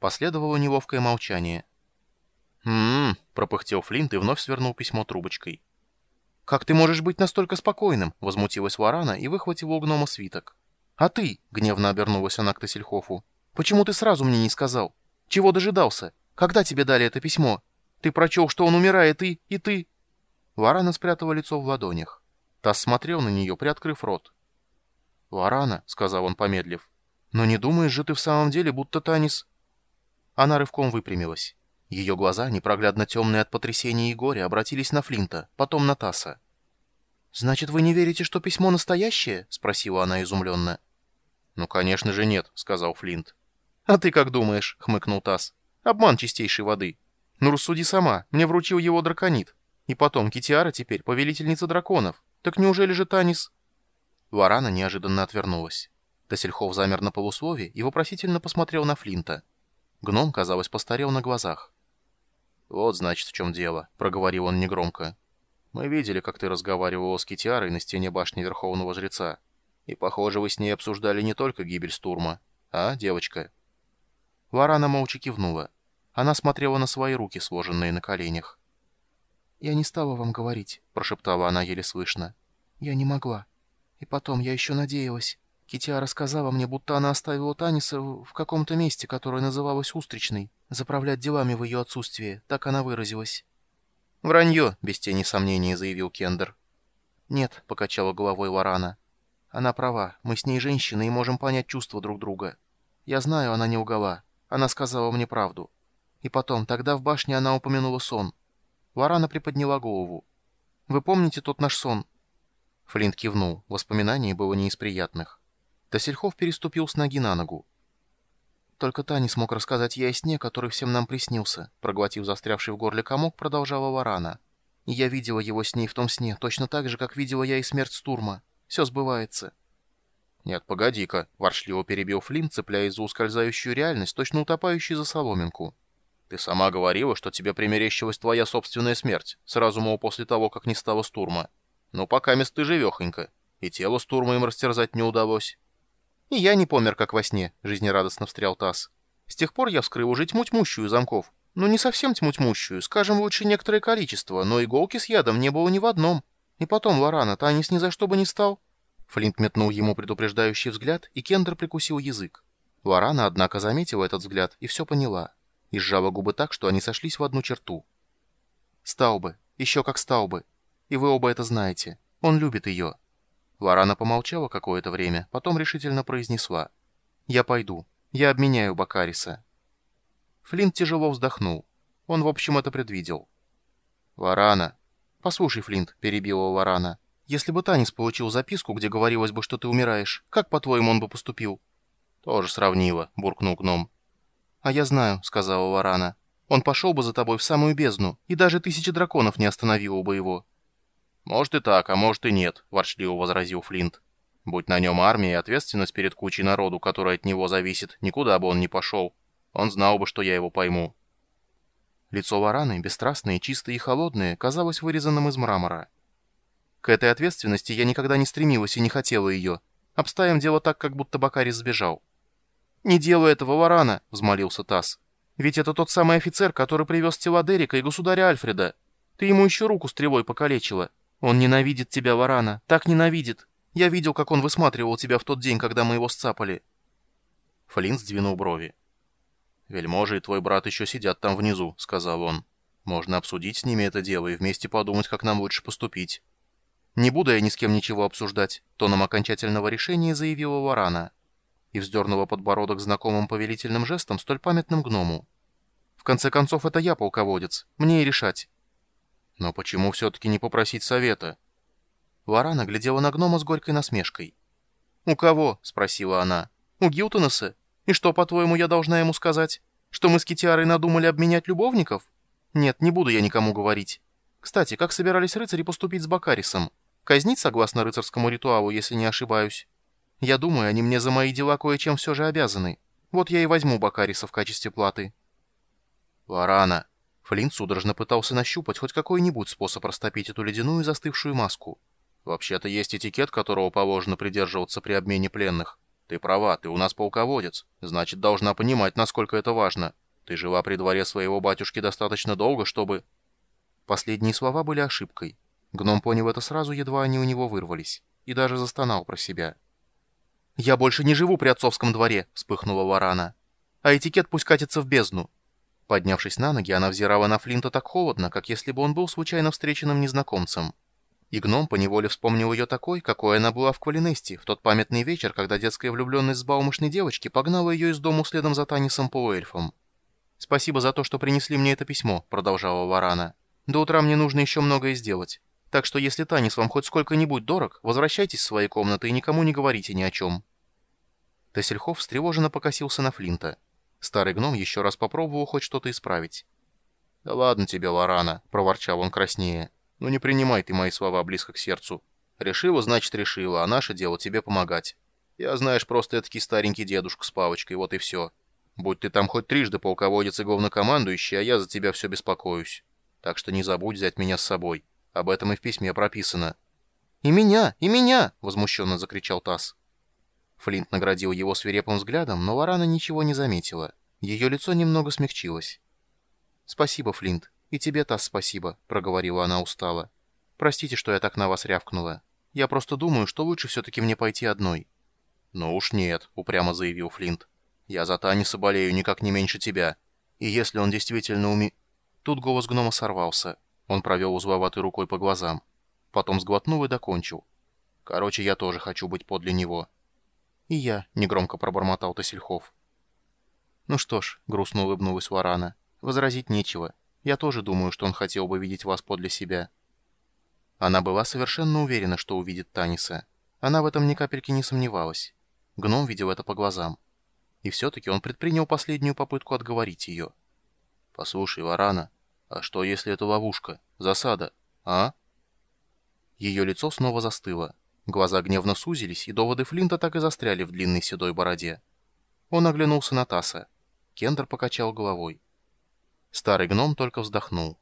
Последовало неловкое молчание. «М-м-м», пропыхтел Флинт и вновь свернул письмо трубочкой. «Как ты можешь быть настолько спокойным?» — возмутилась Варана и выхватила у гнома свиток. «А ты?» — гневно обернулась она к Тассельхофу. «Почему ты сразу мне не сказал? Чего дожидался? Когда тебе дали это письмо? Ты прочел, что он умирает, и... и ты...» Варана спрятала лицо в ладонях. Тасс смотрел на нее, приоткрыв рот. «Варана», — сказал он, помедлив, — «но не думаешь же ты в самом деле, будто Танис...» Она рывком выпрямилась. Ее глаза, непроглядно темные от потрясения и горя, обратились на Флинта, потом на Тасса. «Значит, вы не верите, что письмо настоящее?» — спросила она изумленно. «Ну, конечно же нет», — сказал Флинт. «А ты как думаешь?» — хмыкнул Тасс. «Обман чистейшей воды. Ну, рассуди сама, мне вручил его драконит. И потом, Китиара теперь повелительница драконов. Так неужели же Танис...» Варана неожиданно отвернулась. Тасельхов замер на полуслове и вопросительно посмотрел на Флинта. Гном, казалось, постарел на глазах. «Вот, значит, в чем дело», — проговорил он негромко. «Мы видели, как ты разговаривал с Китиарой на стене башни Верховного Жреца. И, похоже, вы с ней обсуждали не только гибель Стурма. А, девочка?» Варана молча кивнула. Она смотрела на свои руки, сложенные на коленях. «Я не стала вам говорить», — прошептала она еле слышно. «Я не могла. И потом, я еще надеялась. Китиара сказала мне, будто она оставила Таниса в каком-то месте, которое называлось Устричной, заправлять делами в ее отсутствие, так она выразилась. «Вранье», — без тени сомнения заявил Кендер. «Нет», — покачала головой Варана. «Она права, мы с ней женщины и можем понять чувства друг друга. Я знаю, она не угала. Она сказала мне правду. И потом, тогда в башне она упомянула сон. Варана приподняла голову. «Вы помните тот наш сон?» Флинт кивнул. Воспоминаний было не из приятных. Тасельхов переступил с ноги на ногу. «Только та не смог рассказать ей о сне, который всем нам приснился», проглотив застрявший в горле комок, продолжала Варана. «И я видела его с ней в том сне, точно так же, как видела я и смерть Стурма. Все сбывается». «Нет, погоди-ка», — воршливо перебил Флинн, цепляясь за ускользающую реальность, точно утопающий за соломинку. «Ты сама говорила, что тебе примерещилась твоя собственная смерть, сразу, мол, после того, как не стало Стурма. Ну, пока мест ты живехонько, и тело Стурма им растерзать не удалось». «И я не помер, как во сне», — жизнерадостно встрял Тасс. «С тех пор я вскрыл уже тьму тьмущую замков. Ну, не совсем тьму тьмущую, скажем, лучше некоторое количество, но иголки с ядом не было ни в одном. И потом, Лорана, Танис ни за что бы не стал». Флинт метнул ему предупреждающий взгляд, и Кендер прикусил язык. Лорана, однако, заметила этот взгляд и все поняла. И сжала губы так, что они сошлись в одну черту. «Стаубы. Еще как Стаубы. И вы оба это знаете. Он любит ее». Лорана помолчала какое-то время, потом решительно произнесла. «Я пойду. Я обменяю Бакариса». Флинт тяжело вздохнул. Он, в общем, это предвидел. «Лорана». «Послушай, Флинт», — перебила Лорана. «Если бы Танис получил записку, где говорилось бы, что ты умираешь, как, по-твоему, он бы поступил?» «Тоже сравнила», — буркнул гном. «А я знаю», — сказала Лорана. «Он пошел бы за тобой в самую бездну, и даже тысяча драконов не остановила бы его». «Может и так, а может и нет», — ворчливо возразил Флинт. «Будь на нем армия и ответственность перед кучей народу, которая от него зависит, никуда бы он не пошел. Он знал бы, что я его пойму». Лицо Вараны, бесстрастное, чистое и холодное, казалось вырезанным из мрамора. К этой ответственности я никогда не стремилась и не хотела ее. Обставим дело так, как будто Бакарис сбежал. «Не делай этого, Варана!» — взмолился Тасс. «Ведь это тот самый офицер, который привез тела Дерека и государя Альфреда. Ты ему еще руку стрелой покалечила. «Он ненавидит тебя, Варана, так ненавидит. Я видел, как он высматривал тебя в тот день, когда мы его сцапали». Флинн сдвинул брови. «Вельможи и твой брат еще сидят там внизу», — сказал он. «Можно обсудить с ними это дело и вместе подумать, как нам лучше поступить». «Не буду я ни с кем ничего обсуждать», — тоном окончательного решения заявила Варана. И вздернула подбородок знакомым повелительным жестом, столь памятным гному. «В конце концов, это я полководец. Мне и решать». Но почему все-таки не попросить совета? Варана глядела на гнома с горькой насмешкой. «У кого?» — спросила она. «У Гилтонеса? И что, по-твоему, я должна ему сказать? Что мы с Китиарой надумали обменять любовников? Нет, не буду я никому говорить. Кстати, как собирались рыцари поступить с Бакарисом? Казнить согласно рыцарскому ритуалу, если не ошибаюсь? Я думаю, они мне за мои дела кое-чем все же обязаны. Вот я и возьму Бакариса в качестве платы». «Варана», Флинт судорожно пытался нащупать хоть какой-нибудь способ растопить эту ледяную застывшую маску. Вообще-то есть этикет, которого положено придерживаться при обмене пленных. «Ты права, ты у нас полководец. Значит, должна понимать, насколько это важно. Ты жила при дворе своего батюшки достаточно долго, чтобы...» Последние слова были ошибкой. Гном понял это сразу, едва они у него вырвались, и даже застонал про себя. «Я больше не живу при отцовском дворе», — вспыхнула Варана. «А этикет пусть катится в бездну». Поднявшись на ноги, она взирала на Флинта так холодно, как если бы он был случайно встреченным незнакомцем. И гном поневоле вспомнил ее такой, какой она была в Квалинесте, в тот памятный вечер, когда детская влюбленность баумышной девочки погнала ее из дому следом за Танисом полуэльфом. «Спасибо за то, что принесли мне это письмо», — продолжала Варана. «До утра мне нужно еще многое сделать. Так что если Танис вам хоть сколько-нибудь дорог, возвращайтесь в свои комнаты и никому не говорите ни о чем». Тессельхов встревоженно покосился на Флинта. Старый гном еще раз попробовал хоть что-то исправить. «Да ладно тебе, Лорана», — проворчал он краснее. Ну не принимай ты мои слова близко к сердцу. Решила, значит, решила, а наше дело тебе помогать. Я, знаешь, просто этакий старенький дедушка с палочкой, вот и все. Будь ты там хоть трижды полководец и главнокомандующий, а я за тебя все беспокоюсь. Так что не забудь взять меня с собой. Об этом и в письме прописано». «И меня! И меня!» — возмущенно закричал Тасс. Флинт наградил его свирепым взглядом, но Лорана ничего не заметила. Ее лицо немного смягчилось. «Спасибо, Флинт. «И тебе, Тасс, спасибо», — проговорила она устало. «Простите, что я так на вас рявкнула. Я просто думаю, что лучше все-таки мне пойти одной». «Ну уж нет», — упрямо заявил Флинт. «Я за Таниса болею никак не меньше тебя. И если он действительно уми...» Тут голос гнома сорвался. Он провел узловатой рукой по глазам. Потом сглотнул и докончил. «Короче, я тоже хочу быть подле него». «И я», — негромко пробормотал Тосельхов. «Ну что ж», — грустно улыбнулась Варана, — «возразить нечего. Я тоже думаю, что он хотел бы видеть вас подле себя». Она была совершенно уверена, что увидит Таниса. Она в этом ни капельки не сомневалась. Гном видел это по глазам. И все-таки он предпринял последнюю попытку отговорить ее. «Послушай, Варана, а что, если это ловушка? Засада? А?» Ее лицо снова застыло. Глаза гневно сузились, и доводы Флинта так и застряли в длинной седой бороде. Он оглянулся на Таса. Кендер покачал головой. Старый гном только вздохнул.